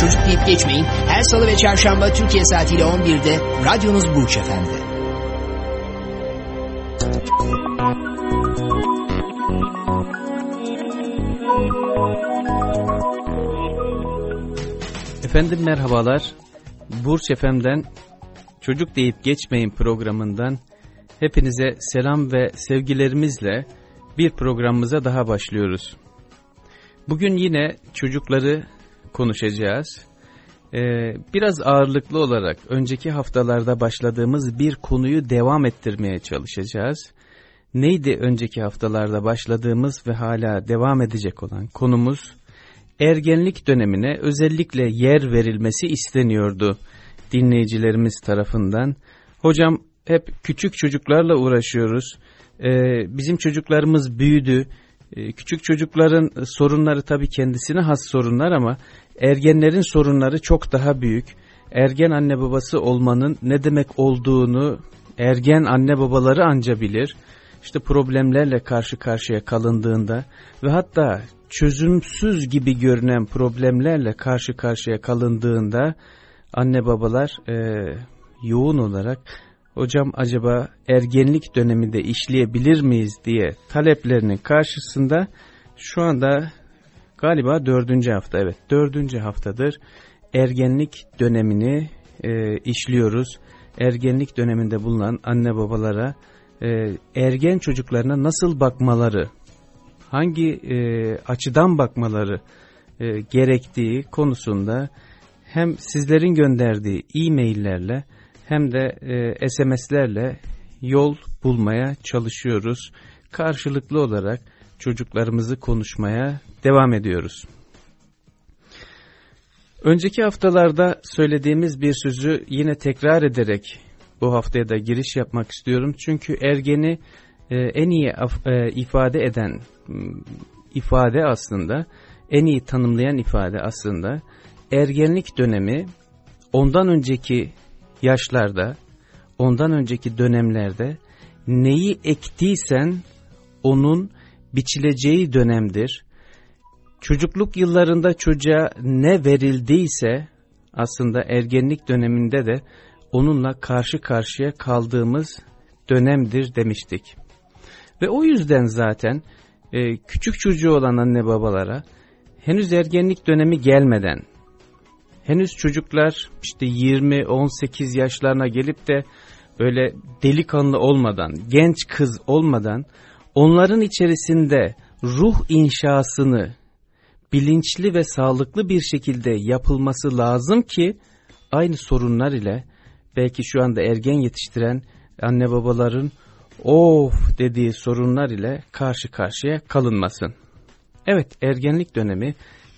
Çocuk deyip geçmeyin. Her salı ve çarşamba Türkiye saatiyle 11'de radyonuz Burç Efendi. Efendim merhabalar. Burç Efem'den Çocuk Deyip Geçmeyin programından hepinize selam ve sevgilerimizle bir programımıza daha başlıyoruz. Bugün yine çocukları konuşacağız. Ee, biraz ağırlıklı olarak önceki haftalarda başladığımız bir konuyu devam ettirmeye çalışacağız. Neydi önceki haftalarda başladığımız ve hala devam edecek olan konumuz? Ergenlik dönemine özellikle yer verilmesi isteniyordu dinleyicilerimiz tarafından. Hocam hep küçük çocuklarla uğraşıyoruz. Ee, bizim çocuklarımız büyüdü. Ee, küçük çocukların sorunları tabii kendisine has sorunlar ama ergenlerin sorunları çok daha büyük. Ergen anne babası olmanın ne demek olduğunu ergen anne babaları anca bilir. İşte problemlerle karşı karşıya kalındığında ve hatta çözümsüz gibi görünen problemlerle karşı karşıya kalındığında anne babalar e, yoğun olarak hocam acaba ergenlik döneminde işleyebilir miyiz diye taleplerinin karşısında şu anda galiba dördüncü hafta evet dördüncü haftadır ergenlik dönemini e, işliyoruz. Ergenlik döneminde bulunan anne babalara e, ergen çocuklarına nasıl bakmaları, hangi e, açıdan bakmaları e, gerektiği konusunda hem sizlerin gönderdiği e-maillerle hem de e, SMS'lerle yol bulmaya çalışıyoruz. Karşılıklı olarak çocuklarımızı konuşmaya devam ediyoruz. Önceki haftalarda söylediğimiz bir sözü yine tekrar ederek bu haftaya da giriş yapmak istiyorum. Çünkü ergeni e, en iyi e, ifade eden ifade aslında, en iyi tanımlayan ifade aslında ergenlik dönemi ondan önceki yaşlarda, ondan önceki dönemlerde neyi ektiysen onun biçileceği dönemdir. Çocukluk yıllarında çocuğa ne verildiyse aslında ergenlik döneminde de onunla karşı karşıya kaldığımız dönemdir demiştik. Ve o yüzden zaten e, küçük çocuğu olan anne babalara henüz ergenlik dönemi gelmeden henüz çocuklar işte 20-18 yaşlarına gelip de böyle delikanlı olmadan, genç kız olmadan onların içerisinde ruh inşasını bilinçli ve sağlıklı bir şekilde yapılması lazım ki aynı sorunlar ile belki şu anda ergen yetiştiren anne babaların of dediği sorunlar ile karşı karşıya kalınmasın. Evet ergenlik dönemi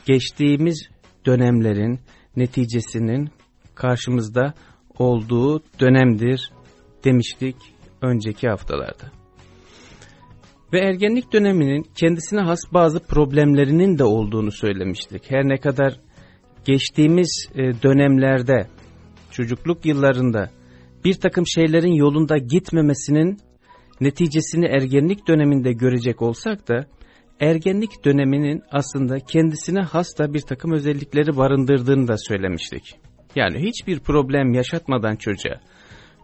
geçtiğimiz dönemlerin neticesinin karşımızda olduğu dönemdir demiştik önceki haftalarda. Ve ergenlik döneminin kendisine has bazı problemlerinin de olduğunu söylemiştik. Her ne kadar geçtiğimiz e, dönemlerde, çocukluk yıllarında bir takım şeylerin yolunda gitmemesinin neticesini ergenlik döneminde görecek olsak da, ergenlik döneminin aslında kendisine hasta bir takım özellikleri barındırdığını da söylemiştik. Yani hiçbir problem yaşatmadan çocuğa,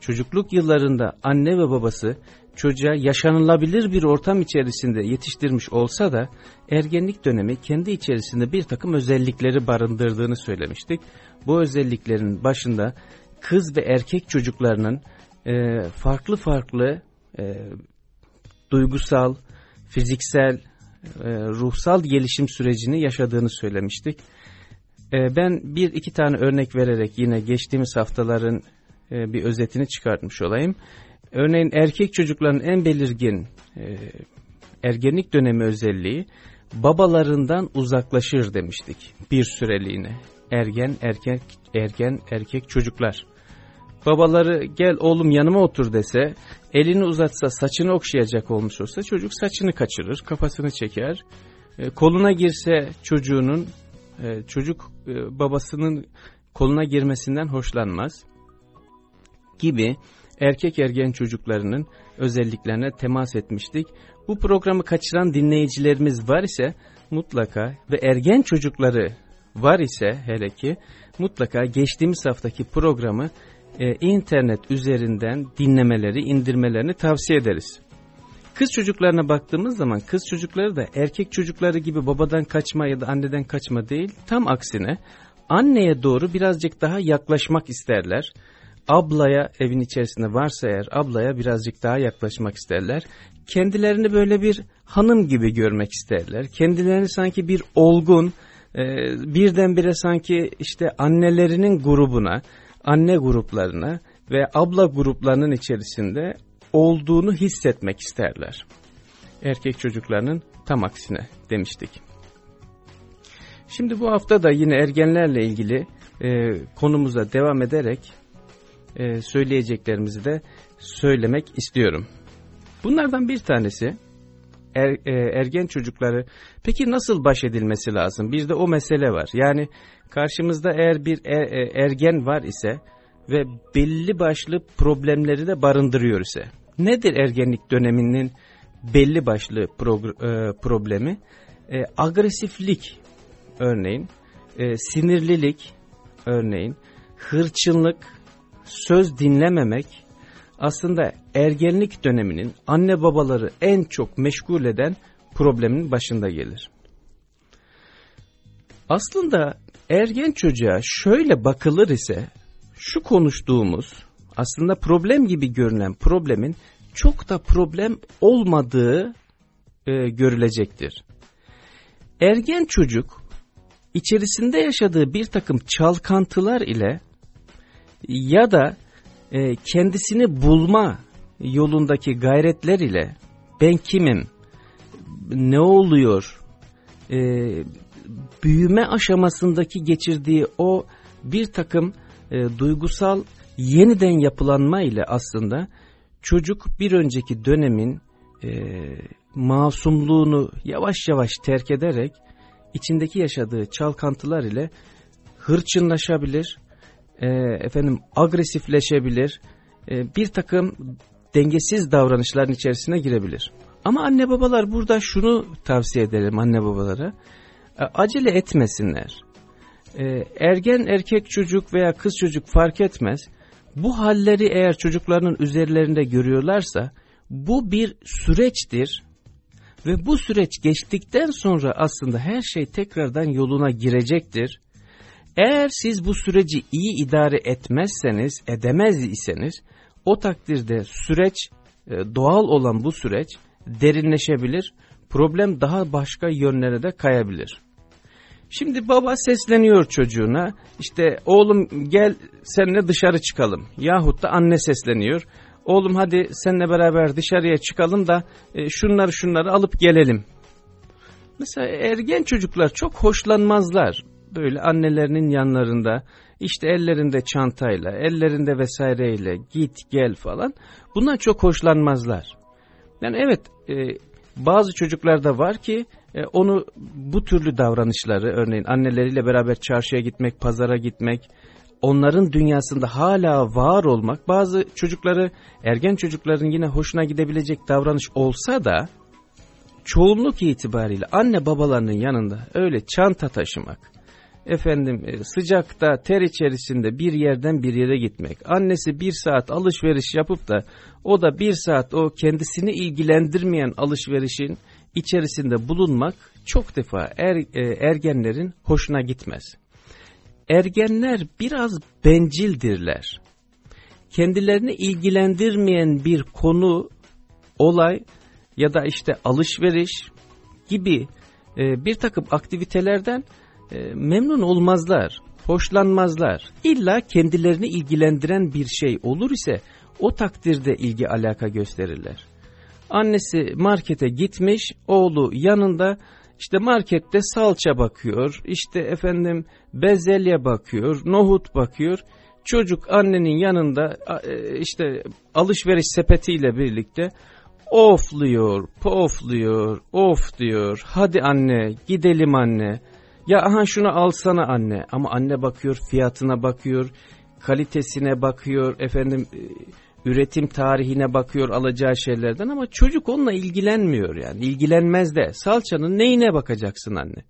çocukluk yıllarında anne ve babası çocuğa yaşanılabilir bir ortam içerisinde yetiştirmiş olsa da ergenlik dönemi kendi içerisinde bir takım özellikleri barındırdığını söylemiştik. Bu özelliklerin başında kız ve erkek çocuklarının e, farklı farklı e, duygusal, fiziksel, e, ruhsal gelişim sürecini yaşadığını söylemiştik. E, ben bir iki tane örnek vererek yine geçtiğimiz haftaların e, bir özetini çıkartmış olayım. Örneğin erkek çocukların en belirgin ergenlik dönemi özelliği babalarından uzaklaşır demiştik bir süreliğine. ergen erkek ergen erkek çocuklar. Babaları gel oğlum yanıma otur dese, elini uzatsa saçını okşayacak olmuş olsa çocuk saçını kaçırır, kafasını çeker. E, koluna girse çocuğunun, e, çocuk e, babasının koluna girmesinden hoşlanmaz gibi erkek ergen çocuklarının özelliklerine temas etmiştik. Bu programı kaçıran dinleyicilerimiz var ise mutlaka ve ergen çocukları var ise hele ki mutlaka geçtiğimiz haftaki programı e, internet üzerinden dinlemeleri, indirmelerini tavsiye ederiz. Kız çocuklarına baktığımız zaman kız çocukları da erkek çocukları gibi babadan kaçma ya da anneden kaçma değil, tam aksine anneye doğru birazcık daha yaklaşmak isterler. Ablaya evin içerisinde varsa eğer ablaya birazcık daha yaklaşmak isterler. Kendilerini böyle bir hanım gibi görmek isterler. Kendilerini sanki bir olgun, e, birdenbire sanki işte annelerinin grubuna, anne gruplarına ve abla gruplarının içerisinde olduğunu hissetmek isterler. Erkek çocuklarının tam aksine demiştik. Şimdi bu hafta da yine ergenlerle ilgili e, konumuza devam ederek e, söyleyeceklerimizi de söylemek istiyorum. Bunlardan bir tanesi er, e, ergen çocukları peki nasıl baş edilmesi lazım? Bir de o mesele var. Yani karşımızda eğer bir er, e, ergen var ise ve belli başlı problemleri de barındırıyor ise nedir ergenlik döneminin belli başlı pro, e, problemi? E, agresiflik örneğin, e, sinirlilik örneğin, hırçınlık, söz dinlememek aslında ergenlik döneminin anne babaları en çok meşgul eden problemin başında gelir. Aslında ergen çocuğa şöyle bakılır ise şu konuştuğumuz aslında problem gibi görünen problemin çok da problem olmadığı e, görülecektir. Ergen çocuk içerisinde yaşadığı bir takım çalkantılar ile ya da e, kendisini bulma yolundaki gayretler ile ben kimim, ne oluyor, e, büyüme aşamasındaki geçirdiği o bir takım e, duygusal yeniden yapılanma ile aslında çocuk bir önceki dönemin e, masumluğunu yavaş yavaş terk ederek içindeki yaşadığı çalkantılar ile hırçınlaşabilir, e, efendim agresifleşebilir, e, bir takım dengesiz davranışların içerisine girebilir. Ama anne babalar burada şunu tavsiye ederim anne babalara, e, acele etmesinler. E, ergen erkek çocuk veya kız çocuk fark etmez, bu halleri eğer çocuklarının üzerlerinde görüyorlarsa, bu bir süreçtir ve bu süreç geçtikten sonra aslında her şey tekrardan yoluna girecektir. Eğer siz bu süreci iyi idare etmezseniz, edemez iseniz o takdirde süreç, e, doğal olan bu süreç derinleşebilir, problem daha başka yönlere de kayabilir. Şimdi baba sesleniyor çocuğuna, işte oğlum gel seninle dışarı çıkalım. Yahut da anne sesleniyor, oğlum hadi seninle beraber dışarıya çıkalım da e, şunları şunları alıp gelelim. Mesela ergen çocuklar çok hoşlanmazlar böyle annelerinin yanlarında işte ellerinde çantayla, ellerinde vesaireyle git gel falan bundan çok hoşlanmazlar. Yani evet e, bazı çocuklarda var ki e, onu bu türlü davranışları örneğin anneleriyle beraber çarşıya gitmek, pazara gitmek, onların dünyasında hala var olmak bazı çocukları ergen çocukların yine hoşuna gidebilecek davranış olsa da çoğunluk itibariyle anne babalarının yanında öyle çanta taşımak, efendim e, sıcakta ter içerisinde bir yerden bir yere gitmek. Annesi bir saat alışveriş yapıp da o da bir saat o kendisini ilgilendirmeyen alışverişin içerisinde bulunmak çok defa er, e, ergenlerin hoşuna gitmez. Ergenler biraz bencildirler. Kendilerini ilgilendirmeyen bir konu, olay ya da işte alışveriş gibi e, bir takım aktivitelerden e, memnun olmazlar, hoşlanmazlar. İlla kendilerini ilgilendiren bir şey olur ise o takdirde ilgi alaka gösterirler. Annesi markete gitmiş, oğlu yanında İşte markette salça bakıyor, işte efendim bezelye bakıyor, nohut bakıyor. Çocuk annenin yanında e, işte alışveriş sepetiyle birlikte ofluyor, pofluyor, of diyor. Hadi anne, gidelim anne. Ya aha şunu alsana anne. Ama anne bakıyor, fiyatına bakıyor, kalitesine bakıyor, efendim e, üretim tarihine bakıyor alacağı şeylerden ama çocuk onunla ilgilenmiyor yani. ilgilenmez de. Salçanın neyine bakacaksın anne?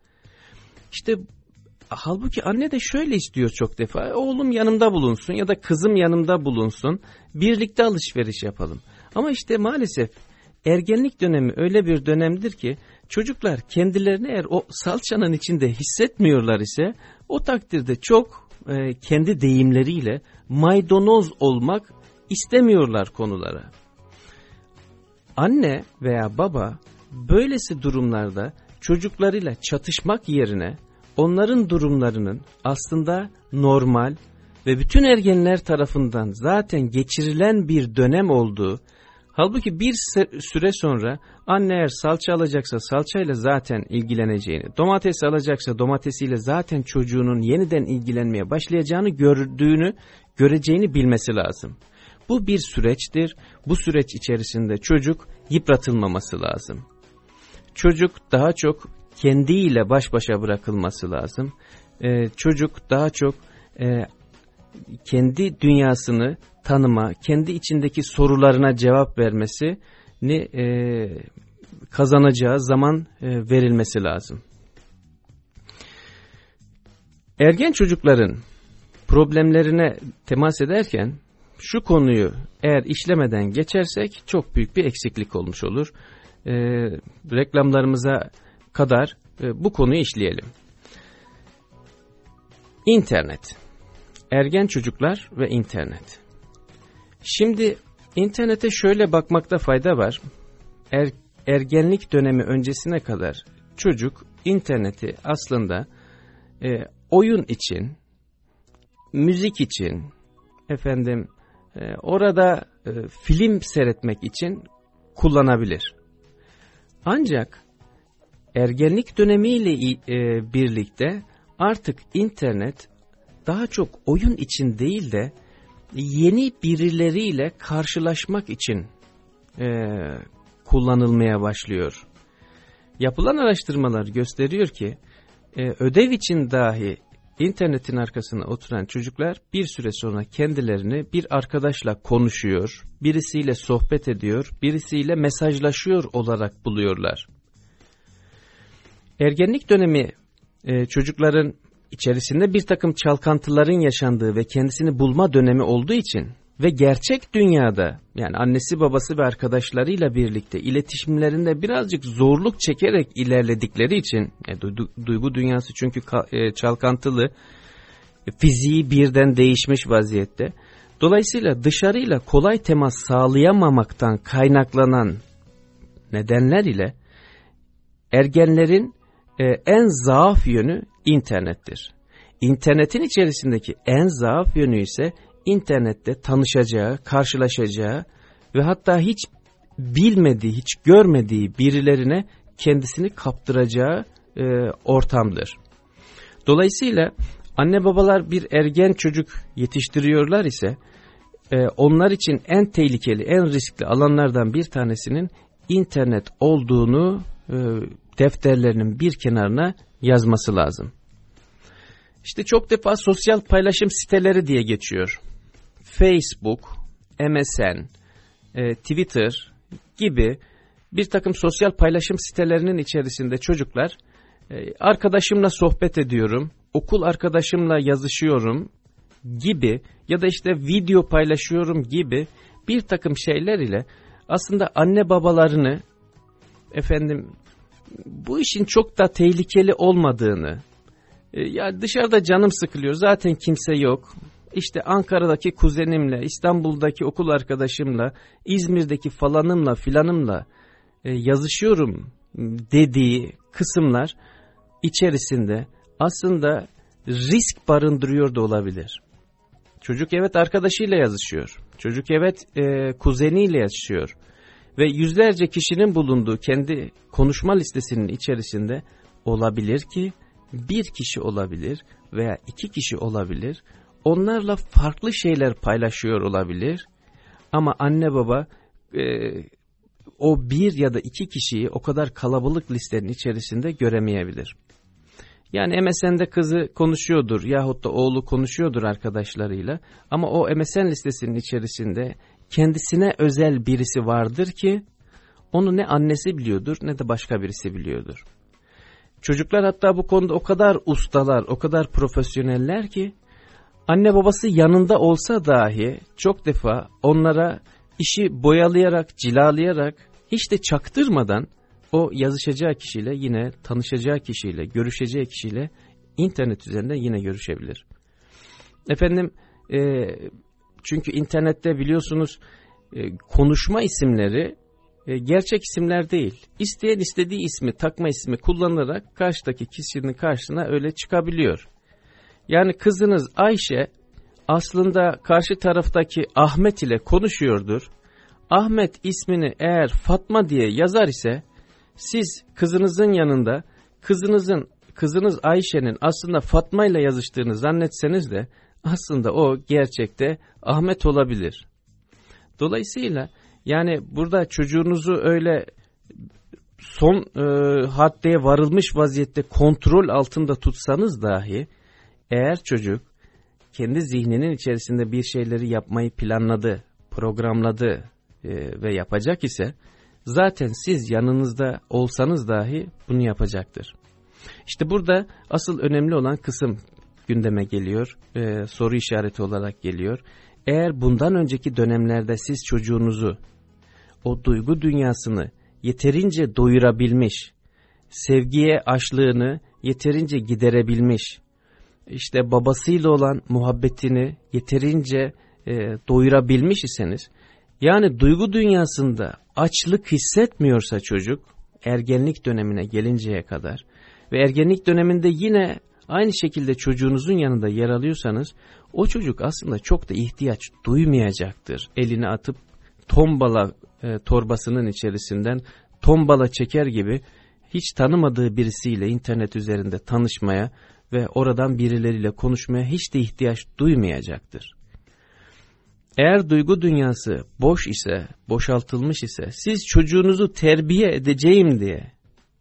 İşte halbuki anne de şöyle istiyor çok defa. Oğlum yanımda bulunsun ya da kızım yanımda bulunsun. Birlikte alışveriş yapalım. Ama işte maalesef ergenlik dönemi öyle bir dönemdir ki çocuklar kendilerini eğer o salçanın içinde hissetmiyorlar ise o takdirde çok e, kendi deyimleriyle maydanoz olmak istemiyorlar konulara. Anne veya baba böylesi durumlarda çocuklarıyla çatışmak yerine onların durumlarının aslında normal ve bütün ergenler tarafından zaten geçirilen bir dönem olduğu, halbuki bir süre sonra anne eğer salça alacaksa salçayla zaten ilgileneceğini, domates alacaksa domatesiyle zaten çocuğunun yeniden ilgilenmeye başlayacağını gördüğünü, göreceğini bilmesi lazım. Bu bir süreçtir. Bu süreç içerisinde çocuk yıpratılmaması lazım. Çocuk daha çok kendiyle baş başa bırakılması lazım. Ee, çocuk daha çok e, kendi dünyasını tanıma, kendi içindeki sorularına cevap vermesini e, kazanacağı zaman e, verilmesi lazım. Ergen çocukların problemlerine temas ederken şu konuyu eğer işlemeden geçersek çok büyük bir eksiklik olmuş olur. E, reklamlarımıza kadar e, bu konuyu işleyelim. İnternet. Ergen çocuklar ve internet. Şimdi internete şöyle bakmakta fayda var. Er, ergenlik dönemi öncesine kadar çocuk interneti aslında e, oyun için, müzik için, efendim ee, orada e, film seyretmek için kullanabilir. Ancak ergenlik dönemiyle e, birlikte artık internet daha çok oyun için değil de yeni birileriyle karşılaşmak için e, kullanılmaya başlıyor. Yapılan araştırmalar gösteriyor ki e, ödev için dahi İnternetin arkasına oturan çocuklar bir süre sonra kendilerini bir arkadaşla konuşuyor, birisiyle sohbet ediyor, birisiyle mesajlaşıyor olarak buluyorlar. Ergenlik dönemi e, çocukların içerisinde bir takım çalkantıların yaşandığı ve kendisini bulma dönemi olduğu için ve gerçek dünyada yani annesi babası ve arkadaşlarıyla birlikte iletişimlerinde birazcık zorluk çekerek ilerledikleri için e, duygu, duygu dünyası çünkü e, çalkantılı e, fiziği birden değişmiş vaziyette. Dolayısıyla dışarıyla kolay temas sağlayamamaktan kaynaklanan nedenler ile ergenlerin e, en zaaf yönü internettir. İnternetin içerisindeki en zaaf yönü ise internette tanışacağı, karşılaşacağı ve hatta hiç bilmediği, hiç görmediği birilerine kendisini kaptıracağı e, ortamdır. Dolayısıyla anne babalar bir ergen çocuk yetiştiriyorlar ise e, onlar için en tehlikeli, en riskli alanlardan bir tanesinin internet olduğunu e, defterlerinin bir kenarına yazması lazım. İşte çok defa sosyal paylaşım siteleri diye geçiyor. Facebook, MSN, e, Twitter gibi bir takım sosyal paylaşım sitelerinin içerisinde çocuklar e, arkadaşımla sohbet ediyorum, okul arkadaşımla yazışıyorum gibi ya da işte video paylaşıyorum gibi bir takım şeyler ile aslında anne babalarını efendim bu işin çok da tehlikeli olmadığını e, ya dışarıda canım sıkılıyor zaten kimse yok işte Ankara'daki kuzenimle, İstanbul'daki okul arkadaşımla, İzmir'deki falanımla filanımla e, yazışıyorum dediği kısımlar içerisinde aslında risk barındırıyor da olabilir. Çocuk evet arkadaşıyla yazışıyor. Çocuk evet e, kuzeniyle yazışıyor. Ve yüzlerce kişinin bulunduğu kendi konuşma listesinin içerisinde olabilir ki bir kişi olabilir veya iki kişi olabilir. Onlarla farklı şeyler paylaşıyor olabilir. Ama anne baba e, o bir ya da iki kişiyi o kadar kalabalık listenin içerisinde göremeyebilir. Yani MSN'de kızı konuşuyordur yahut da oğlu konuşuyordur arkadaşlarıyla ama o MSN listesinin içerisinde kendisine özel birisi vardır ki onu ne annesi biliyordur ne de başka birisi biliyordur. Çocuklar hatta bu konuda o kadar ustalar, o kadar profesyoneller ki anne babası yanında olsa dahi çok defa onlara işi boyalayarak, cilalayarak hiç de çaktırmadan o yazışacağı kişiyle yine tanışacağı kişiyle, görüşeceği kişiyle internet üzerinde yine görüşebilir. Efendim çünkü internette biliyorsunuz e, konuşma isimleri e, gerçek isimler değil. İsteyen istediği ismi, takma ismi kullanarak karşıdaki kişinin karşısına öyle çıkabiliyor. Yani kızınız Ayşe aslında karşı taraftaki Ahmet ile konuşuyordur. Ahmet ismini eğer Fatma diye yazar ise siz kızınızın yanında kızınızın kızınız Ayşe'nin aslında Fatma ile yazıştığını zannetseniz de aslında o gerçekte Ahmet olabilir. Dolayısıyla yani burada çocuğunuzu öyle son e, haddeye varılmış vaziyette kontrol altında tutsanız dahi eğer çocuk kendi zihninin içerisinde bir şeyleri yapmayı planladı, programladı e, ve yapacak ise zaten siz yanınızda olsanız dahi bunu yapacaktır. İşte burada asıl önemli olan kısım gündeme geliyor, e, soru işareti olarak geliyor. Eğer bundan önceki dönemlerde siz çocuğunuzu, o duygu dünyasını yeterince doyurabilmiş, sevgiye açlığını yeterince giderebilmiş, işte babasıyla olan muhabbetini yeterince e, doyurabilmiş iseniz, yani duygu dünyasında açlık hissetmiyorsa çocuk, ergenlik dönemine gelinceye kadar ve ergenlik döneminde yine aynı şekilde çocuğunuzun yanında yer alıyorsanız, o çocuk aslında çok da ihtiyaç duymayacaktır. Elini atıp tombala e, torbasının içerisinden tombala çeker gibi hiç tanımadığı birisiyle internet üzerinde tanışmaya ve oradan birileriyle konuşmaya hiç de ihtiyaç duymayacaktır. Eğer duygu dünyası boş ise, boşaltılmış ise, siz çocuğunuzu terbiye edeceğim diye,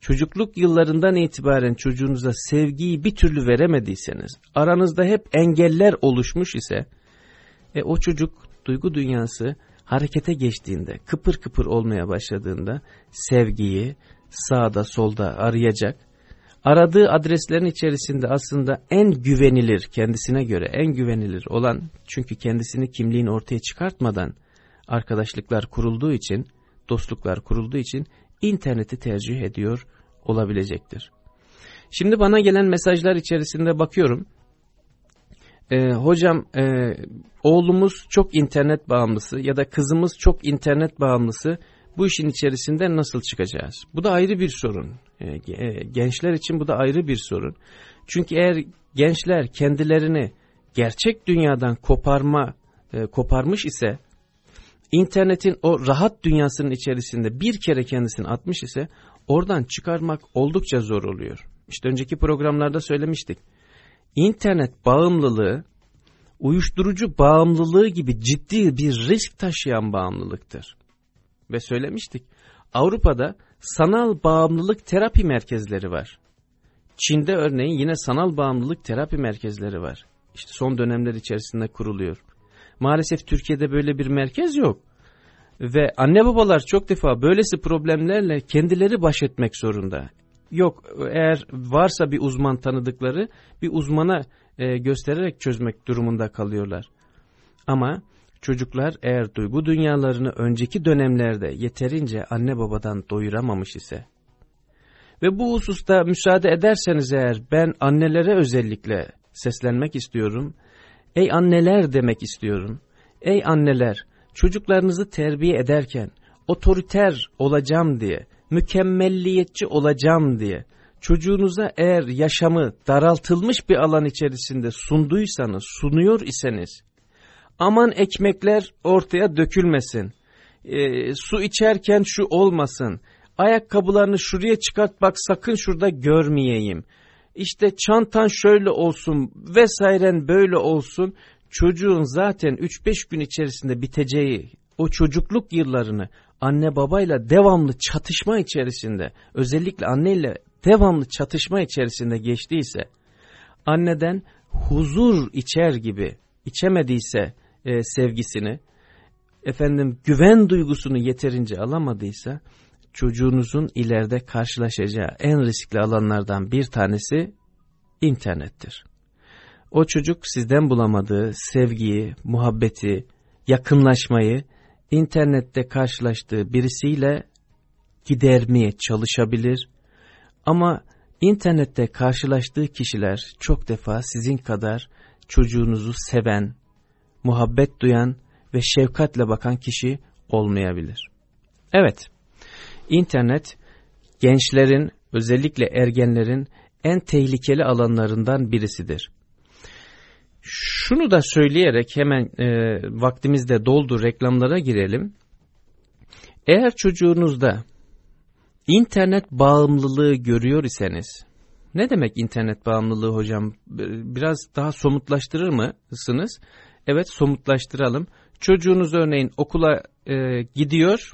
çocukluk yıllarından itibaren çocuğunuza sevgiyi bir türlü veremediyseniz, aranızda hep engeller oluşmuş ise, e, o çocuk duygu dünyası harekete geçtiğinde, kıpır kıpır olmaya başladığında, sevgiyi sağda solda arayacak, aradığı adreslerin içerisinde aslında en güvenilir, kendisine göre en güvenilir olan, çünkü kendisini kimliğini ortaya çıkartmadan arkadaşlıklar kurulduğu için, dostluklar kurulduğu için interneti tercih ediyor olabilecektir. Şimdi bana gelen mesajlar içerisinde bakıyorum. Ee, hocam e, oğlumuz çok internet bağımlısı ya da kızımız çok internet bağımlısı bu işin içerisinde nasıl çıkacağız? Bu da ayrı bir sorun. E, e, gençler için bu da ayrı bir sorun. Çünkü eğer gençler kendilerini gerçek dünyadan koparma e, koparmış ise internetin o rahat dünyasının içerisinde bir kere kendisini atmış ise oradan çıkarmak oldukça zor oluyor. İşte önceki programlarda söylemiştik. İnternet bağımlılığı uyuşturucu bağımlılığı gibi ciddi bir risk taşıyan bağımlılıktır. Ve söylemiştik. Avrupa'da sanal bağımlılık terapi merkezleri var. Çin'de örneğin yine sanal bağımlılık terapi merkezleri var. İşte son dönemler içerisinde kuruluyor. Maalesef Türkiye'de böyle bir merkez yok. Ve anne babalar çok defa böylesi problemlerle kendileri baş etmek zorunda. Yok eğer varsa bir uzman tanıdıkları bir uzmana e, göstererek çözmek durumunda kalıyorlar. Ama çocuklar eğer duygu dünyalarını önceki dönemlerde yeterince anne babadan doyuramamış ise ve bu hususta müsaade ederseniz eğer ben annelere özellikle seslenmek istiyorum. Ey anneler demek istiyorum. Ey anneler çocuklarınızı terbiye ederken otoriter olacağım diye, mükemmelliyetçi olacağım diye çocuğunuza eğer yaşamı daraltılmış bir alan içerisinde sunduysanız, sunuyor iseniz, aman ekmekler ortaya dökülmesin, e, su içerken şu olmasın. Ayakkabılarını şuraya çıkart bak sakın şurada görmeyeyim. İşte çantan şöyle olsun vesairen böyle olsun. Çocuğun zaten 3-5 gün içerisinde biteceği o çocukluk yıllarını anne babayla devamlı çatışma içerisinde özellikle anneyle devamlı çatışma içerisinde geçtiyse anneden huzur içer gibi içemediyse e, sevgisini efendim güven duygusunu yeterince alamadıysa çocuğunuzun ileride karşılaşacağı en riskli alanlardan bir tanesi internettir. O çocuk sizden bulamadığı sevgiyi, muhabbeti, yakınlaşmayı internette karşılaştığı birisiyle gidermeye çalışabilir. Ama internette karşılaştığı kişiler çok defa sizin kadar çocuğunuzu seven, muhabbet duyan ve şefkatle bakan kişi olmayabilir. Evet, internet gençlerin özellikle ergenlerin en tehlikeli alanlarından birisidir. Şunu da söyleyerek hemen e, vaktimizde doldu reklamlara girelim. Eğer çocuğunuzda internet bağımlılığı görüyor iseniz, ne demek internet bağımlılığı hocam? Biraz daha somutlaştırır mısınız? Evet somutlaştıralım. Çocuğunuz örneğin okula e, gidiyor,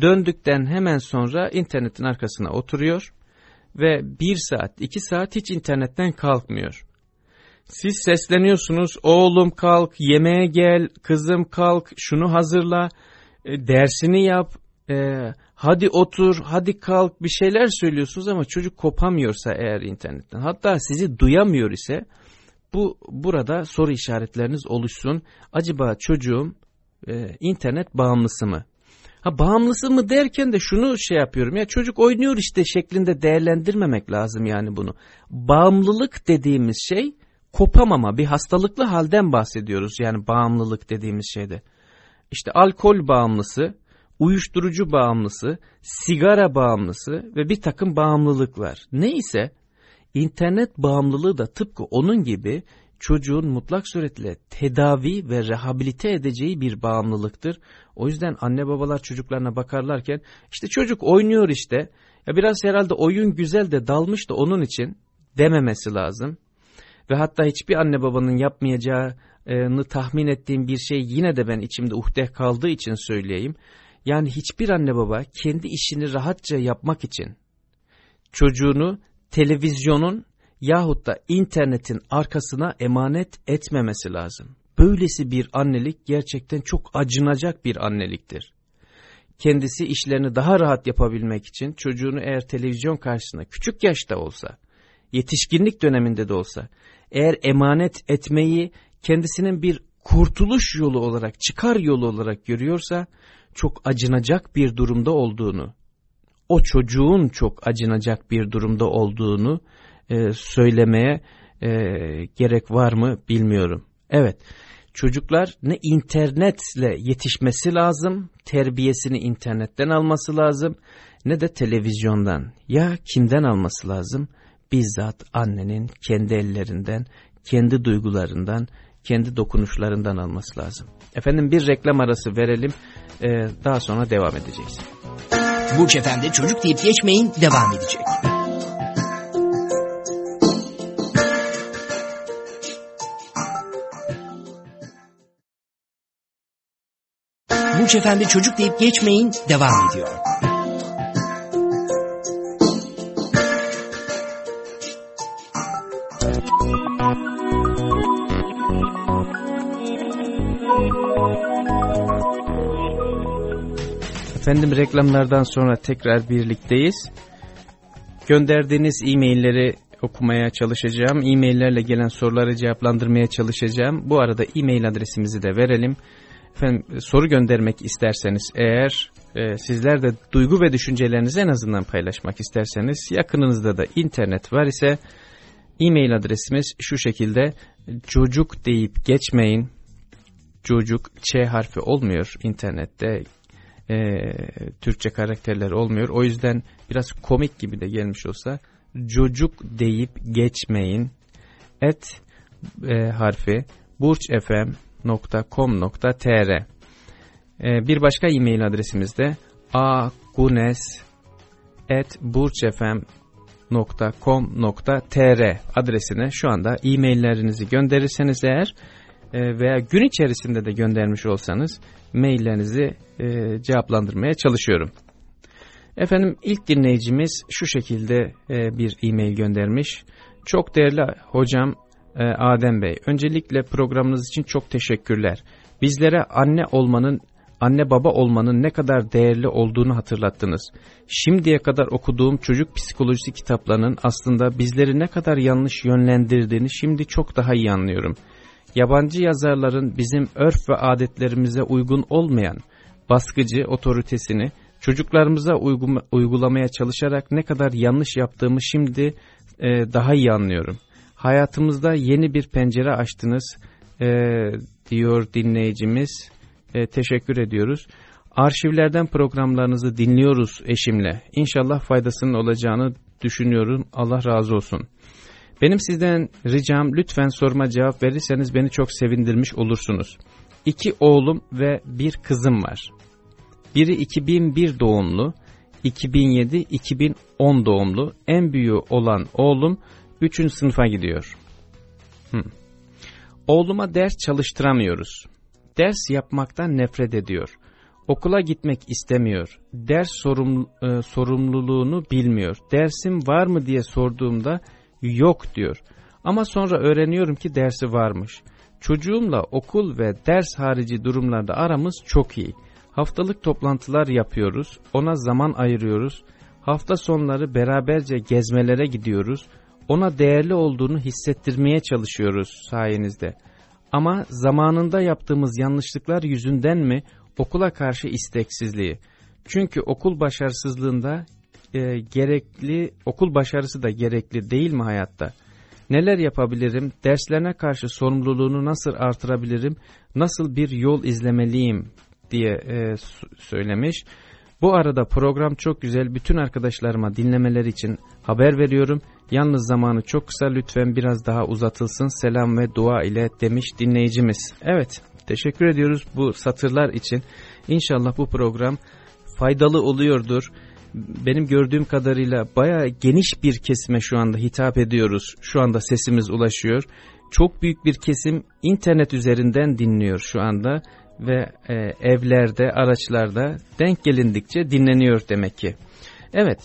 döndükten hemen sonra internetin arkasına oturuyor ve bir saat, iki saat hiç internetten kalkmıyor. Siz sesleniyorsunuz, oğlum kalk, yemeğe gel, kızım kalk, şunu hazırla, e, dersini yap, e, hadi otur, hadi kalk bir şeyler söylüyorsunuz ama çocuk kopamıyorsa eğer internetten, hatta sizi duyamıyor ise bu burada soru işaretleriniz oluşsun. Acaba çocuğum e, internet bağımlısı mı? Ha bağımlısı mı derken de şunu şey yapıyorum ya çocuk oynuyor işte şeklinde değerlendirmemek lazım yani bunu. Bağımlılık dediğimiz şey kopamama bir hastalıklı halden bahsediyoruz yani bağımlılık dediğimiz şeyde. İşte alkol bağımlısı, uyuşturucu bağımlısı, sigara bağımlısı ve bir takım bağımlılıklar. Neyse internet bağımlılığı da tıpkı onun gibi çocuğun mutlak suretle tedavi ve rehabilite edeceği bir bağımlılıktır. O yüzden anne babalar çocuklarına bakarlarken işte çocuk oynuyor işte ya biraz herhalde oyun güzel de dalmış da onun için dememesi lazım. Ve hatta hiçbir anne babanın yapmayacağını tahmin ettiğim bir şey yine de ben içimde uhde kaldığı için söyleyeyim. Yani hiçbir anne baba kendi işini rahatça yapmak için çocuğunu televizyonun yahut da internetin arkasına emanet etmemesi lazım. Böylesi bir annelik gerçekten çok acınacak bir anneliktir. Kendisi işlerini daha rahat yapabilmek için çocuğunu eğer televizyon karşısına küçük yaşta olsa, yetişkinlik döneminde de olsa, eğer emanet etmeyi kendisinin bir kurtuluş yolu olarak, çıkar yolu olarak görüyorsa, çok acınacak bir durumda olduğunu, o çocuğun çok acınacak bir durumda olduğunu e, söylemeye e, gerek var mı bilmiyorum. Evet çocuklar ne internetle yetişmesi lazım, terbiyesini internetten alması lazım ne de televizyondan. Ya kimden alması lazım? Bizzat annenin kendi ellerinden, kendi duygularından, kendi dokunuşlarından alması lazım. Efendim bir reklam arası verelim, ee, daha sonra devam edeceğiz. Burç Efendi çocuk deyip geçmeyin devam edecek. Burç Efendi çocuk deyip geçmeyin devam ediyor. Efendim reklamlardan sonra tekrar birlikteyiz. Gönderdiğiniz e-mailleri okumaya çalışacağım. E-maillerle gelen soruları cevaplandırmaya çalışacağım. Bu arada e-mail adresimizi de verelim. Efendim soru göndermek isterseniz eğer e, sizler de duygu ve düşüncelerinizi en azından paylaşmak isterseniz yakınınızda da internet var ise e-mail adresimiz şu şekilde çocuk deyip geçmeyin. Çocuk Ç harfi olmuyor internette e, Türkçe karakterler olmuyor. O yüzden biraz komik gibi de gelmiş olsa çocuk deyip geçmeyin. Et e, harfi burçfm.com.tr E, bir başka e-mail adresimiz de agunes.burçefem.com.tr adresine şu anda e-maillerinizi gönderirseniz eğer veya gün içerisinde de göndermiş olsanız maillerinizi e, cevaplandırmaya çalışıyorum. Efendim ilk dinleyicimiz şu şekilde e, bir e-mail göndermiş. Çok değerli hocam e, Adem Bey, öncelikle programınız için çok teşekkürler. Bizlere anne olmanın, anne baba olmanın ne kadar değerli olduğunu hatırlattınız. Şimdiye kadar okuduğum çocuk psikolojisi kitaplarının aslında bizleri ne kadar yanlış yönlendirdiğini şimdi çok daha iyi anlıyorum. Yabancı yazarların bizim örf ve adetlerimize uygun olmayan baskıcı otoritesini çocuklarımıza uygulamaya çalışarak ne kadar yanlış yaptığımı şimdi e, daha iyi anlıyorum. Hayatımızda yeni bir pencere açtınız e, diyor dinleyicimiz. E, teşekkür ediyoruz. Arşivlerden programlarınızı dinliyoruz eşimle. İnşallah faydasının olacağını düşünüyorum. Allah razı olsun. Benim sizden ricam lütfen soruma cevap verirseniz beni çok sevindirmiş olursunuz. İki oğlum ve bir kızım var. Biri 2001 doğumlu, 2007-2010 doğumlu. En büyüğü olan oğlum 3. sınıfa gidiyor. Hmm. Oğluma ders çalıştıramıyoruz. Ders yapmaktan nefret ediyor. Okula gitmek istemiyor. Ders sorum, e, sorumluluğunu bilmiyor. Dersim var mı diye sorduğumda yok diyor. Ama sonra öğreniyorum ki dersi varmış. Çocuğumla okul ve ders harici durumlarda aramız çok iyi. Haftalık toplantılar yapıyoruz, ona zaman ayırıyoruz. Hafta sonları beraberce gezmelere gidiyoruz. Ona değerli olduğunu hissettirmeye çalışıyoruz sayenizde. Ama zamanında yaptığımız yanlışlıklar yüzünden mi okula karşı isteksizliği? Çünkü okul başarısızlığında e, gerekli, okul başarısı da gerekli değil mi hayatta? Neler yapabilirim? Derslerine karşı sorumluluğunu nasıl artırabilirim? Nasıl bir yol izlemeliyim diye e, söylemiş. Bu arada program çok güzel. Bütün arkadaşlarıma dinlemeleri için haber veriyorum. Yalnız zamanı çok kısa lütfen biraz daha uzatılsın. Selam ve dua ile demiş dinleyicimiz. Evet teşekkür ediyoruz bu satırlar için. İnşallah bu program faydalı oluyordur. Benim gördüğüm kadarıyla baya geniş bir kesime şu anda hitap ediyoruz. Şu anda sesimiz ulaşıyor. Çok büyük bir kesim internet üzerinden dinliyor şu anda ve e, evlerde, araçlarda denk gelindikçe dinleniyor demek ki. Evet,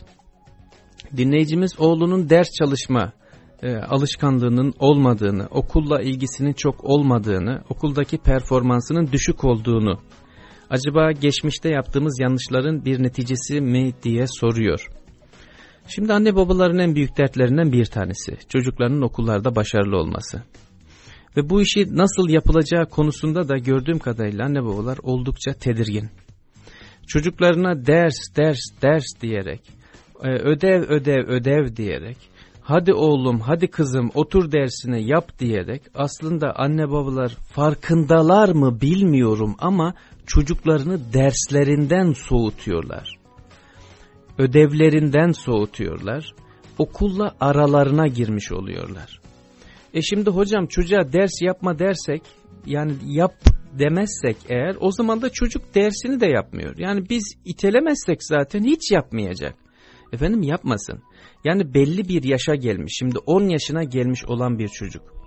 dinleyicimiz oğlunun ders çalışma e, alışkanlığının olmadığını, okulla ilgisinin çok olmadığını, okuldaki performansının düşük olduğunu, acaba geçmişte yaptığımız yanlışların bir neticesi mi diye soruyor. Şimdi anne babaların en büyük dertlerinden bir tanesi, çocuklarının okullarda başarılı olması. Ve bu işi nasıl yapılacağı konusunda da gördüğüm kadarıyla anne babalar oldukça tedirgin. Çocuklarına ders, ders, ders diyerek, e, ödev, ödev, ödev diyerek, hadi oğlum, hadi kızım otur dersine yap diyerek aslında anne babalar farkındalar mı bilmiyorum ama çocuklarını derslerinden soğutuyorlar. Ödevlerinden soğutuyorlar. Okulla aralarına girmiş oluyorlar. E şimdi hocam çocuğa ders yapma dersek yani yap demezsek eğer o zaman da çocuk dersini de yapmıyor. Yani biz itelemezsek zaten hiç yapmayacak. Efendim yapmasın. Yani belli bir yaşa gelmiş şimdi 10 yaşına gelmiş olan bir çocuk.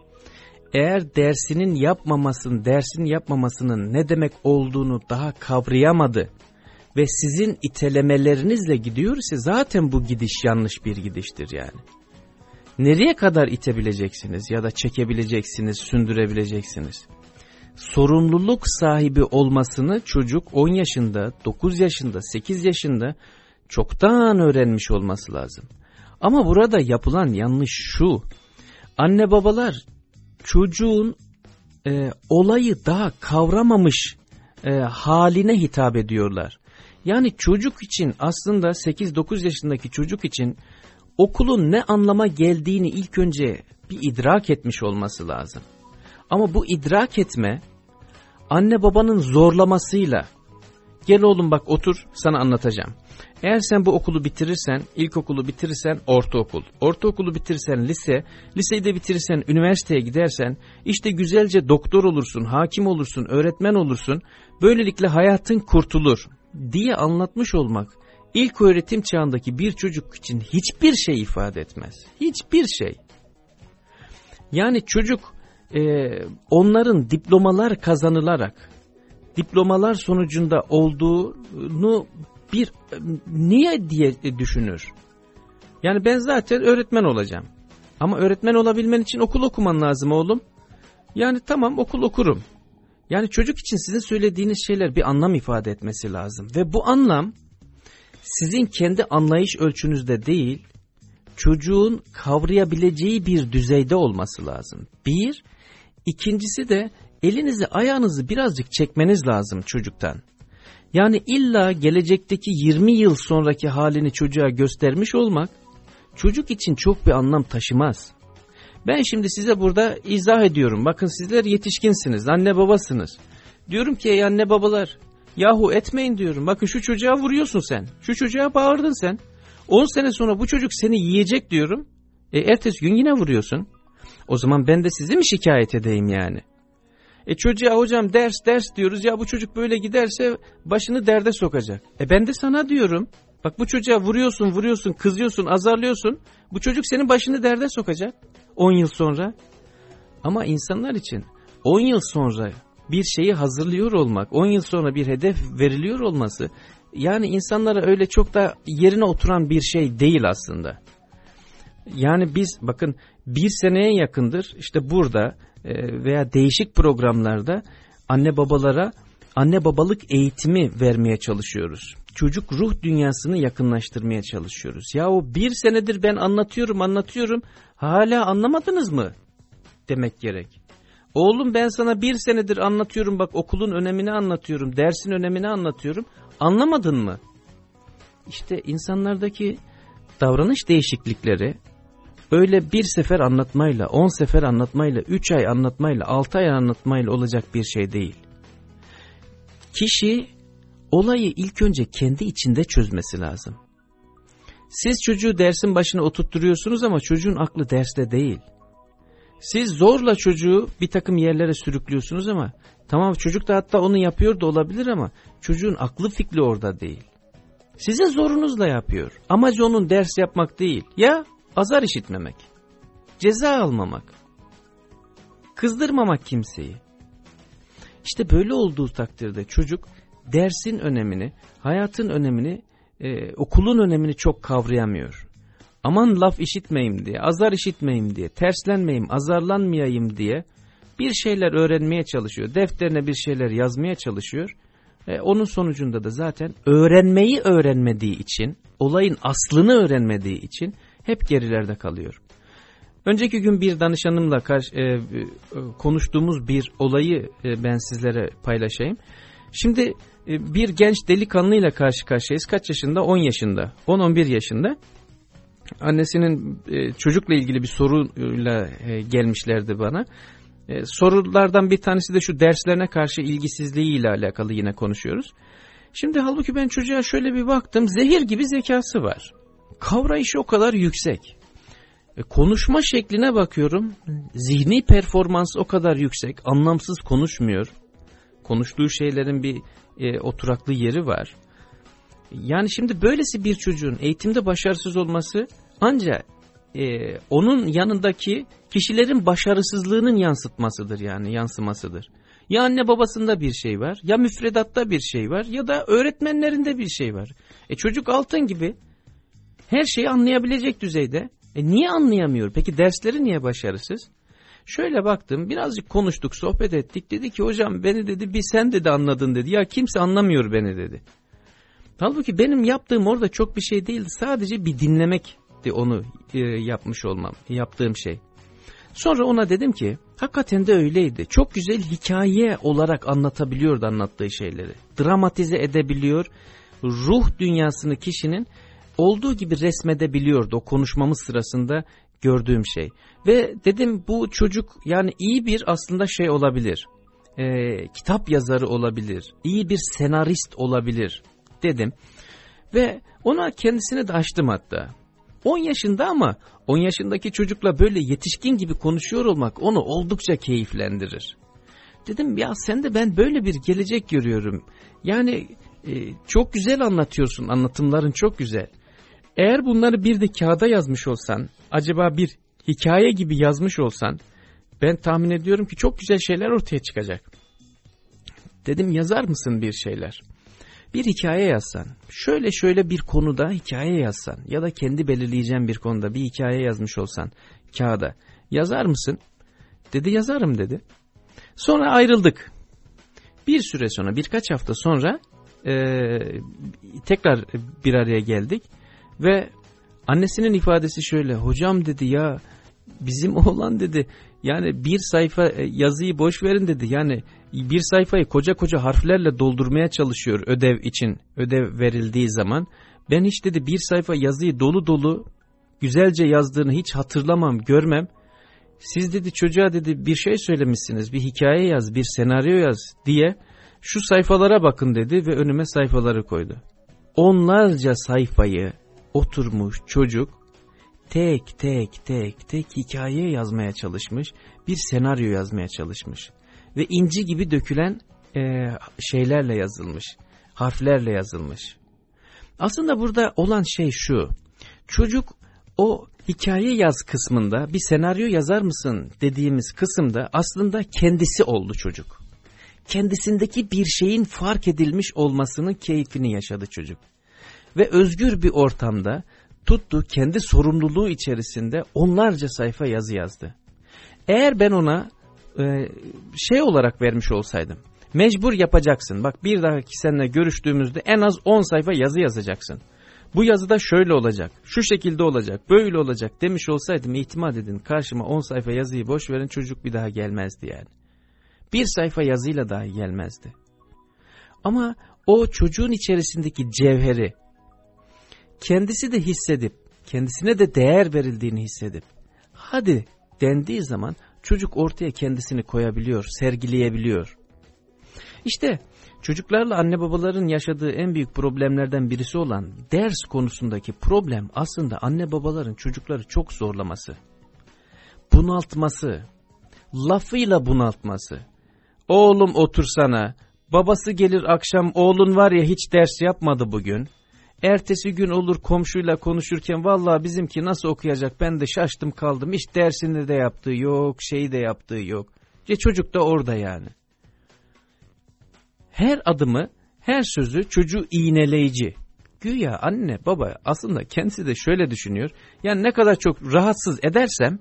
Eğer dersinin yapmamasının, dersin yapmamasının ne demek olduğunu daha kavrayamadı ve sizin itelemelerinizle gidiyorsa zaten bu gidiş yanlış bir gidiştir yani nereye kadar itebileceksiniz ya da çekebileceksiniz, sündürebileceksiniz? Sorumluluk sahibi olmasını çocuk 10 yaşında, 9 yaşında, 8 yaşında çoktan öğrenmiş olması lazım. Ama burada yapılan yanlış şu, anne babalar çocuğun e, olayı daha kavramamış e, haline hitap ediyorlar. Yani çocuk için aslında 8-9 yaşındaki çocuk için okulun ne anlama geldiğini ilk önce bir idrak etmiş olması lazım. Ama bu idrak etme anne babanın zorlamasıyla Gel oğlum bak otur sana anlatacağım. Eğer sen bu okulu bitirirsen, ilkokulu bitirirsen ortaokul, ortaokulu bitirirsen lise, liseyi de bitirirsen üniversiteye gidersen, işte güzelce doktor olursun, hakim olursun, öğretmen olursun, böylelikle hayatın kurtulur diye anlatmış olmak, ilk öğretim çağındaki bir çocuk için hiçbir şey ifade etmez. Hiçbir şey. Yani çocuk e, onların diplomalar kazanılarak, diplomalar sonucunda olduğunu bir niye diye düşünür. Yani ben zaten öğretmen olacağım. Ama öğretmen olabilmen için okul okuman lazım oğlum. Yani tamam okul okurum. Yani çocuk için sizin söylediğiniz şeyler bir anlam ifade etmesi lazım. Ve bu anlam sizin kendi anlayış ölçünüzde değil, çocuğun kavrayabileceği bir düzeyde olması lazım. Bir, ikincisi de elinizi ayağınızı birazcık çekmeniz lazım çocuktan. Yani illa gelecekteki 20 yıl sonraki halini çocuğa göstermiş olmak çocuk için çok bir anlam taşımaz. Ben şimdi size burada izah ediyorum. Bakın sizler yetişkinsiniz, anne babasınız. Diyorum ki anne babalar yahu etmeyin diyorum. Bakın şu çocuğa vuruyorsun sen. Şu çocuğa bağırdın sen. 10 sene sonra bu çocuk seni yiyecek diyorum. E ertesi gün yine vuruyorsun. O zaman ben de sizi mi şikayet edeyim yani? E çocuğa hocam ders ders diyoruz ya bu çocuk böyle giderse başını derde sokacak. E ben de sana diyorum. Bak bu çocuğa vuruyorsun vuruyorsun kızıyorsun azarlıyorsun. Bu çocuk senin başını derde sokacak 10 yıl sonra. Ama insanlar için 10 yıl sonra bir şeyi hazırlıyor olmak, 10 yıl sonra bir hedef veriliyor olması yani insanlara öyle çok da yerine oturan bir şey değil aslında. Yani biz bakın bir seneye yakındır işte burada veya değişik programlarda anne babalara anne babalık eğitimi vermeye çalışıyoruz. Çocuk ruh dünyasını yakınlaştırmaya çalışıyoruz. Ya o bir senedir ben anlatıyorum anlatıyorum hala anlamadınız mı demek gerek. Oğlum ben sana bir senedir anlatıyorum bak okulun önemini anlatıyorum dersin önemini anlatıyorum anlamadın mı? İşte insanlardaki davranış değişiklikleri öyle bir sefer anlatmayla, on sefer anlatmayla, üç ay anlatmayla, altı ay anlatmayla olacak bir şey değil. Kişi olayı ilk önce kendi içinde çözmesi lazım. Siz çocuğu dersin başına oturtturuyorsunuz ama çocuğun aklı derste değil. Siz zorla çocuğu bir takım yerlere sürüklüyorsunuz ama tamam çocuk da hatta onu yapıyor da olabilir ama çocuğun aklı fikri orada değil. Size zorunuzla yapıyor. Amacı onun ders yapmak değil. Ya azar işitmemek, ceza almamak, kızdırmamak kimseyi. İşte böyle olduğu takdirde çocuk dersin önemini, hayatın önemini, e, okulun önemini çok kavrayamıyor. Aman laf işitmeyeyim diye, azar işitmeyeyim diye, terslenmeyeyim, azarlanmayayım diye bir şeyler öğrenmeye çalışıyor. Defterine bir şeyler yazmaya çalışıyor. E, onun sonucunda da zaten öğrenmeyi öğrenmediği için, olayın aslını öğrenmediği için hep gerilerde kalıyor. Önceki gün bir danışanımla karşı, e, e, konuştuğumuz bir olayı e, ben sizlere paylaşayım. Şimdi e, bir genç delikanlıyla karşı karşıyayız. Kaç yaşında? 10 yaşında. 10-11 yaşında. Annesinin e, çocukla ilgili bir soruyla e, gelmişlerdi bana. E, sorulardan bir tanesi de şu derslerine karşı ilgisizliği ile alakalı yine konuşuyoruz. Şimdi halbuki ben çocuğa şöyle bir baktım. Zehir gibi zekası var. Kavrayışı o kadar yüksek. E, konuşma şekline bakıyorum. Zihni performans o kadar yüksek. Anlamsız konuşmuyor. Konuştuğu şeylerin bir e, oturaklı yeri var. Yani şimdi böylesi bir çocuğun eğitimde başarısız olması ancak e, onun yanındaki kişilerin başarısızlığının yansıtmasıdır yani yansımasıdır. Ya anne babasında bir şey var, ya müfredatta bir şey var ya da öğretmenlerinde bir şey var. E çocuk altın gibi her şeyi anlayabilecek düzeyde. E niye anlayamıyor? Peki dersleri niye başarısız? Şöyle baktım birazcık konuştuk sohbet ettik dedi ki hocam beni dedi bir sen dedi anladın dedi ya kimse anlamıyor beni dedi. Halbuki benim yaptığım orada çok bir şey değildi sadece bir dinlemekti onu e, yapmış olmam yaptığım şey. Sonra ona dedim ki hakikaten de öyleydi çok güzel hikaye olarak anlatabiliyordu anlattığı şeyleri dramatize edebiliyor ruh dünyasını kişinin olduğu gibi resmedebiliyordu o konuşmamız sırasında gördüğüm şey. Ve dedim bu çocuk yani iyi bir aslında şey olabilir. e, kitap yazarı olabilir, iyi bir senarist olabilir dedim. Ve ona kendisine de açtım hatta. 10 yaşında ama 10 yaşındaki çocukla böyle yetişkin gibi konuşuyor olmak onu oldukça keyiflendirir. Dedim ya sen de ben böyle bir gelecek görüyorum. Yani e, çok güzel anlatıyorsun anlatımların çok güzel. Eğer bunları bir de kağıda yazmış olsan acaba bir hikaye gibi yazmış olsan ben tahmin ediyorum ki çok güzel şeyler ortaya çıkacak. Dedim yazar mısın bir şeyler? Bir hikaye yazsan, şöyle şöyle bir konuda hikaye yazsan ya da kendi belirleyeceğin bir konuda bir hikaye yazmış olsan kağıda yazar mısın? Dedi yazarım dedi. Sonra ayrıldık. Bir süre sonra birkaç hafta sonra e, tekrar bir araya geldik ve annesinin ifadesi şöyle hocam dedi ya bizim oğlan dedi yani bir sayfa e, yazıyı boş verin dedi. Yani bir sayfayı koca koca harflerle doldurmaya çalışıyor ödev için ödev verildiği zaman. Ben hiç dedi bir sayfa yazıyı dolu dolu güzelce yazdığını hiç hatırlamam görmem. Siz dedi çocuğa dedi bir şey söylemişsiniz bir hikaye yaz bir senaryo yaz diye şu sayfalara bakın dedi ve önüme sayfaları koydu. Onlarca sayfayı oturmuş çocuk tek tek tek tek hikaye yazmaya çalışmış, bir senaryo yazmaya çalışmış. Ve inci gibi dökülen e, şeylerle yazılmış, harflerle yazılmış. Aslında burada olan şey şu, çocuk o hikaye yaz kısmında bir senaryo yazar mısın dediğimiz kısımda aslında kendisi oldu çocuk. Kendisindeki bir şeyin fark edilmiş olmasının keyfini yaşadı çocuk. Ve özgür bir ortamda tuttu kendi sorumluluğu içerisinde onlarca sayfa yazı yazdı. Eğer ben ona e, şey olarak vermiş olsaydım, mecbur yapacaksın. Bak bir dahaki seninle görüştüğümüzde en az 10 sayfa yazı yazacaksın. Bu yazıda şöyle olacak, şu şekilde olacak, böyle olacak demiş olsaydım ihtimal edin karşıma 10 sayfa yazıyı boş verin çocuk bir daha gelmezdi yani. Bir sayfa yazıyla dahi gelmezdi. Ama o çocuğun içerisindeki cevheri, kendisi de hissedip, kendisine de değer verildiğini hissedip, hadi dendiği zaman çocuk ortaya kendisini koyabiliyor, sergileyebiliyor. İşte çocuklarla anne babaların yaşadığı en büyük problemlerden birisi olan ders konusundaki problem aslında anne babaların çocukları çok zorlaması, bunaltması, lafıyla bunaltması. Oğlum otursana, babası gelir akşam oğlun var ya hiç ders yapmadı bugün. Ertesi gün olur komşuyla konuşurken vallahi bizimki nasıl okuyacak ben de şaştım kaldım. Hiç dersini de yaptığı yok, şeyi de yaptığı yok. Ce çocuk da orada yani. Her adımı, her sözü çocuğu iğneleyici. Güya anne baba aslında kendisi de şöyle düşünüyor. Yani ne kadar çok rahatsız edersem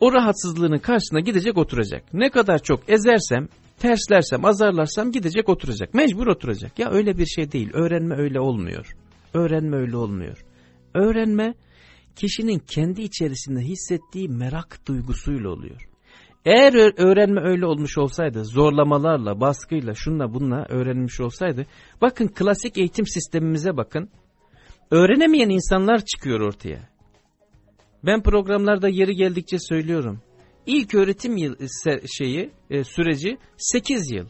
o rahatsızlığının karşısına gidecek oturacak. Ne kadar çok ezersem terslersem, azarlarsam gidecek oturacak. Mecbur oturacak. Ya öyle bir şey değil. Öğrenme öyle olmuyor. Öğrenme öyle olmuyor. Öğrenme kişinin kendi içerisinde hissettiği merak duygusuyla oluyor. Eğer öğrenme öyle olmuş olsaydı, zorlamalarla, baskıyla, şunla bunla öğrenmiş olsaydı, bakın klasik eğitim sistemimize bakın, öğrenemeyen insanlar çıkıyor ortaya. Ben programlarda yeri geldikçe söylüyorum. İlk öğretim yıl, şeyi e, süreci 8 yıl.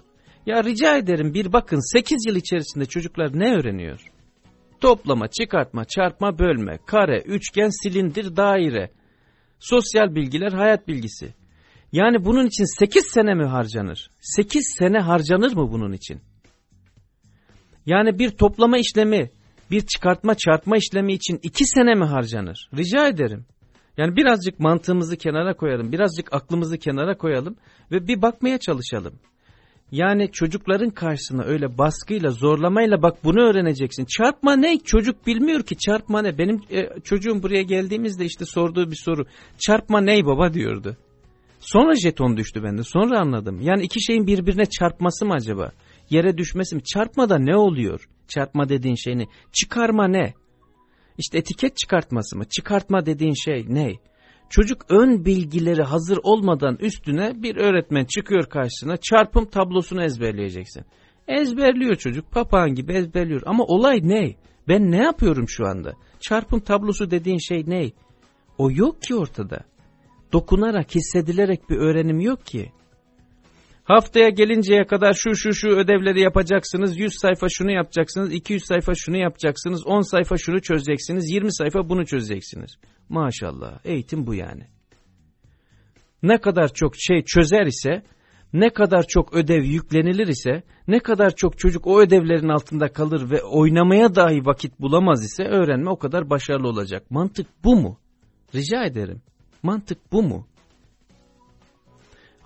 Ya rica ederim bir bakın 8 yıl içerisinde çocuklar ne öğreniyor? Toplama, çıkartma, çarpma, bölme, kare, üçgen, silindir, daire. Sosyal bilgiler, hayat bilgisi. Yani bunun için 8 sene mi harcanır? 8 sene harcanır mı bunun için? Yani bir toplama işlemi, bir çıkartma, çarpma işlemi için 2 sene mi harcanır? Rica ederim. Yani birazcık mantığımızı kenara koyalım, birazcık aklımızı kenara koyalım ve bir bakmaya çalışalım. Yani çocukların karşısına öyle baskıyla, zorlamayla bak bunu öğreneceksin. Çarpma ne? Çocuk bilmiyor ki çarpma ne? Benim e, çocuğum buraya geldiğimizde işte sorduğu bir soru. Çarpma ney baba diyordu. Sonra jeton düştü bende. Sonra anladım. Yani iki şeyin birbirine çarpması mı acaba? Yere düşmesi mi? Çarpmada ne oluyor? Çarpma dediğin şey ne? Çıkarma ne? İşte etiket çıkartması mı? Çıkartma dediğin şey ne? Çocuk ön bilgileri hazır olmadan üstüne bir öğretmen çıkıyor karşısına çarpım tablosunu ezberleyeceksin. Ezberliyor çocuk papağan gibi ezberliyor ama olay ne? Ben ne yapıyorum şu anda? Çarpım tablosu dediğin şey ne? O yok ki ortada. Dokunarak hissedilerek bir öğrenim yok ki. Haftaya gelinceye kadar şu şu şu ödevleri yapacaksınız. 100 sayfa şunu yapacaksınız. 200 sayfa şunu yapacaksınız. 10 sayfa şunu çözeceksiniz. 20 sayfa bunu çözeceksiniz. Maşallah eğitim bu yani. Ne kadar çok şey çözer ise, ne kadar çok ödev yüklenilir ise, ne kadar çok çocuk o ödevlerin altında kalır ve oynamaya dahi vakit bulamaz ise öğrenme o kadar başarılı olacak. Mantık bu mu? Rica ederim. Mantık bu mu?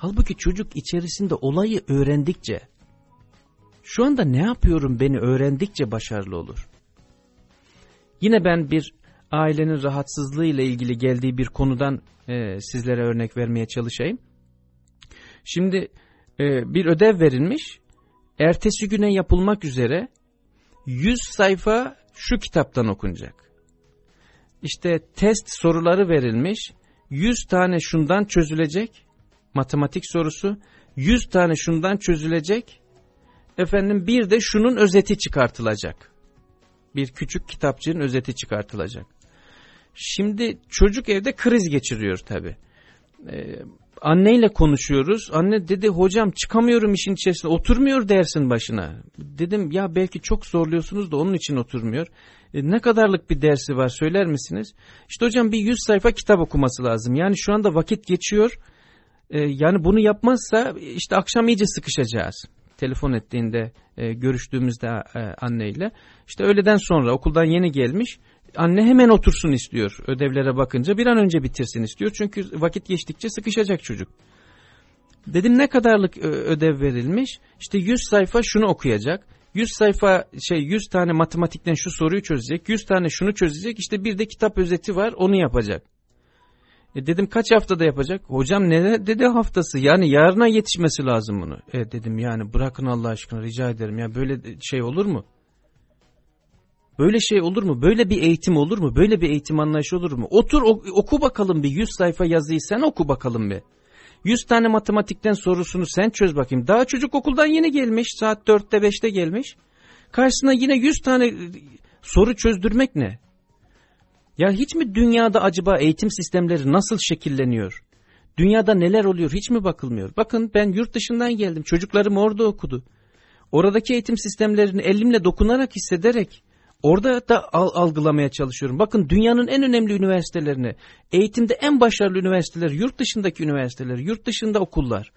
Halbuki çocuk içerisinde olayı öğrendikçe, şu anda ne yapıyorum beni öğrendikçe başarılı olur. Yine ben bir ailenin rahatsızlığı ile ilgili geldiği bir konudan e, sizlere örnek vermeye çalışayım. Şimdi e, bir ödev verilmiş, ertesi güne yapılmak üzere 100 sayfa şu kitaptan okunacak. İşte test soruları verilmiş, 100 tane şundan çözülecek, matematik sorusu, 100 tane şundan çözülecek, efendim bir de şunun özeti çıkartılacak. Bir küçük kitapçığın özeti çıkartılacak. Şimdi çocuk evde kriz geçiriyor tabi. Ee, anneyle konuşuyoruz. Anne dedi hocam çıkamıyorum işin içerisinde oturmuyor dersin başına. Dedim ya belki çok zorluyorsunuz da onun için oturmuyor. E, ne kadarlık bir dersi var söyler misiniz? İşte hocam bir 100 sayfa kitap okuması lazım. Yani şu anda vakit geçiyor. E, yani bunu yapmazsa işte akşam iyice sıkışacağız. Telefon ettiğinde e, görüştüğümüzde e, anneyle. İşte öğleden sonra okuldan yeni gelmiş. Anne hemen otursun istiyor ödevlere bakınca bir an önce bitirsin istiyor. Çünkü vakit geçtikçe sıkışacak çocuk. Dedim ne kadarlık ödev verilmiş? İşte 100 sayfa şunu okuyacak. 100 sayfa şey 100 tane matematikten şu soruyu çözecek. 100 tane şunu çözecek. İşte bir de kitap özeti var onu yapacak. E dedim kaç haftada yapacak? Hocam ne dedi haftası? Yani yarına yetişmesi lazım bunu. E dedim yani bırakın Allah aşkına rica ederim. Ya böyle şey olur mu? Böyle şey olur mu? Böyle bir eğitim olur mu? Böyle bir eğitim anlayışı olur mu? Otur oku bakalım bir 100 sayfa yazıyı sen oku bakalım bir. 100 tane matematikten sorusunu sen çöz bakayım. Daha çocuk okuldan yeni gelmiş. Saat 4'te 5'te gelmiş. Karşısına yine 100 tane soru çözdürmek ne? Ya hiç mi dünyada acaba eğitim sistemleri nasıl şekilleniyor? Dünyada neler oluyor hiç mi bakılmıyor? Bakın ben yurt dışından geldim. Çocuklarım orada okudu. Oradaki eğitim sistemlerini elimle dokunarak hissederek orada da algılamaya çalışıyorum. Bakın dünyanın en önemli üniversitelerini, eğitimde en başarılı üniversiteler, yurt dışındaki üniversiteler, yurt dışında okullar.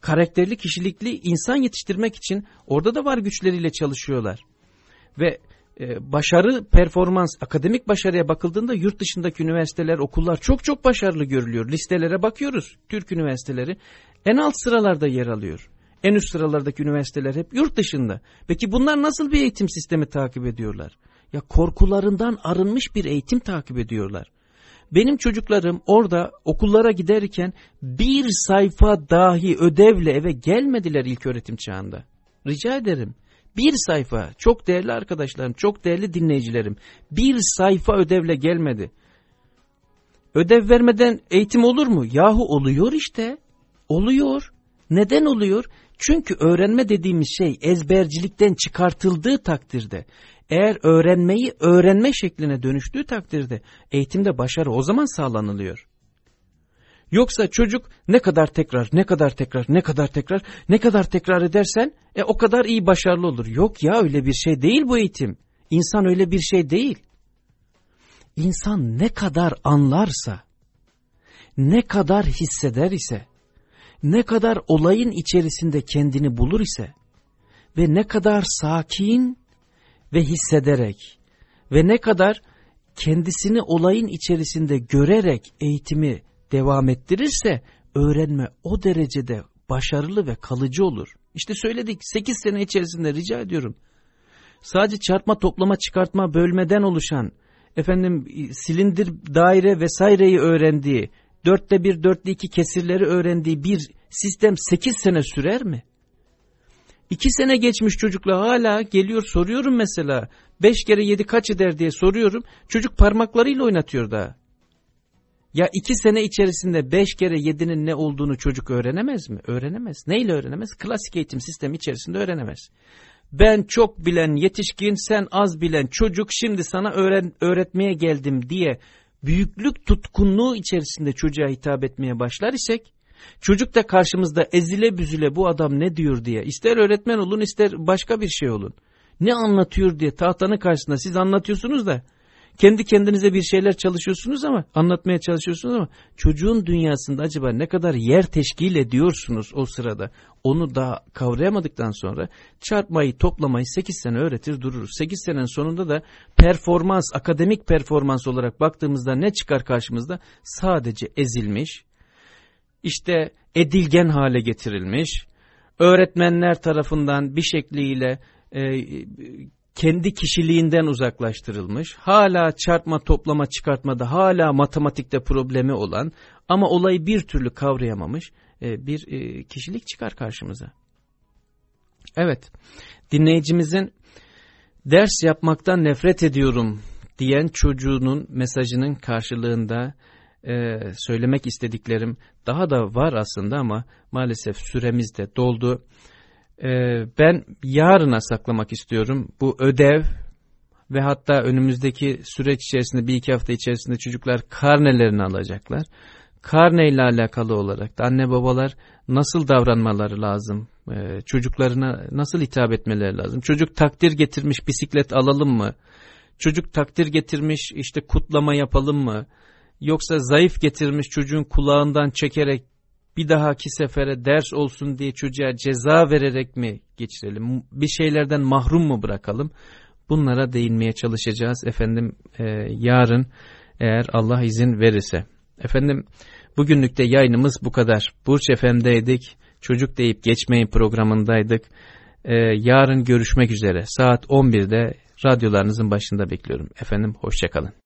Karakterli, kişilikli insan yetiştirmek için orada da var güçleriyle çalışıyorlar. Ve e, başarı, performans, akademik başarıya bakıldığında yurt dışındaki üniversiteler, okullar çok çok başarılı görülüyor. Listelere bakıyoruz. Türk üniversiteleri en alt sıralarda yer alıyor. En üst sıralardaki üniversiteler hep yurt dışında. Peki bunlar nasıl bir eğitim sistemi takip ediyorlar? Ya korkularından arınmış bir eğitim takip ediyorlar. Benim çocuklarım orada okullara giderken bir sayfa dahi ödevle eve gelmediler ilk öğretim çağında. Rica ederim. Bir sayfa çok değerli arkadaşlarım, çok değerli dinleyicilerim. Bir sayfa ödevle gelmedi. Ödev vermeden eğitim olur mu? Yahu oluyor işte. Oluyor. Neden oluyor? Çünkü öğrenme dediğimiz şey ezbercilikten çıkartıldığı takdirde, eğer öğrenmeyi öğrenme şekline dönüştüğü takdirde eğitimde başarı o zaman sağlanılıyor. Yoksa çocuk ne kadar tekrar, ne kadar tekrar, ne kadar tekrar, ne kadar tekrar edersen e, o kadar iyi başarılı olur. Yok ya öyle bir şey değil bu eğitim. İnsan öyle bir şey değil. İnsan ne kadar anlarsa, ne kadar hisseder ise, ne kadar olayın içerisinde kendini bulur ise ve ne kadar sakin ve hissederek ve ne kadar kendisini olayın içerisinde görerek eğitimi devam ettirirse öğrenme o derecede başarılı ve kalıcı olur. İşte söyledik 8 sene içerisinde rica ediyorum. Sadece çarpma, toplama, çıkartma, bölmeden oluşan efendim silindir, daire vesaireyi öğrendiği, dörtte bir, dörtte iki kesirleri öğrendiği bir sistem 8 sene sürer mi? 2 sene geçmiş çocukla hala geliyor soruyorum mesela. 5 kere 7 kaç eder diye soruyorum. Çocuk parmaklarıyla oynatıyor daha. Ya iki sene içerisinde beş kere yedinin ne olduğunu çocuk öğrenemez mi? Öğrenemez. Neyle öğrenemez? Klasik eğitim sistemi içerisinde öğrenemez. Ben çok bilen yetişkin, sen az bilen çocuk, şimdi sana öğren, öğretmeye geldim diye büyüklük tutkunluğu içerisinde çocuğa hitap etmeye başlar isek, Çocuk da karşımızda ezile büzüle bu adam ne diyor diye. İster öğretmen olun ister başka bir şey olun. Ne anlatıyor diye tahtanın karşısında siz anlatıyorsunuz da kendi kendinize bir şeyler çalışıyorsunuz ama anlatmaya çalışıyorsunuz ama çocuğun dünyasında acaba ne kadar yer teşkil ediyorsunuz o sırada onu daha kavrayamadıktan sonra çarpmayı toplamayı 8 sene öğretir dururuz. 8 senenin sonunda da performans akademik performans olarak baktığımızda ne çıkar karşımızda sadece ezilmiş işte edilgen hale getirilmiş öğretmenler tarafından bir şekliyle e, kendi kişiliğinden uzaklaştırılmış, hala çarpma toplama çıkartmada hala matematikte problemi olan ama olayı bir türlü kavrayamamış e, bir e, kişilik çıkar karşımıza. Evet, dinleyicimizin ders yapmaktan nefret ediyorum diyen çocuğunun mesajının karşılığında e, söylemek istediklerim daha da var aslında ama maalesef süremiz de doldu. Ee, ben yarına saklamak istiyorum. Bu ödev ve hatta önümüzdeki süreç içerisinde bir iki hafta içerisinde çocuklar karnelerini alacaklar. Karne ile alakalı olarak da anne babalar nasıl davranmaları lazım? Ee, çocuklarına nasıl hitap etmeleri lazım? Çocuk takdir getirmiş bisiklet alalım mı? Çocuk takdir getirmiş işte kutlama yapalım mı? Yoksa zayıf getirmiş çocuğun kulağından çekerek bir dahaki sefere ders olsun diye çocuğa ceza vererek mi geçirelim? Bir şeylerden mahrum mu bırakalım? Bunlara değinmeye çalışacağız efendim e, yarın eğer Allah izin verirse. Efendim bugünlük de yayınımız bu kadar. Burç FM'deydik. Çocuk deyip geçmeyin programındaydık. E, yarın görüşmek üzere. Saat 11'de radyolarınızın başında bekliyorum. Efendim hoşçakalın.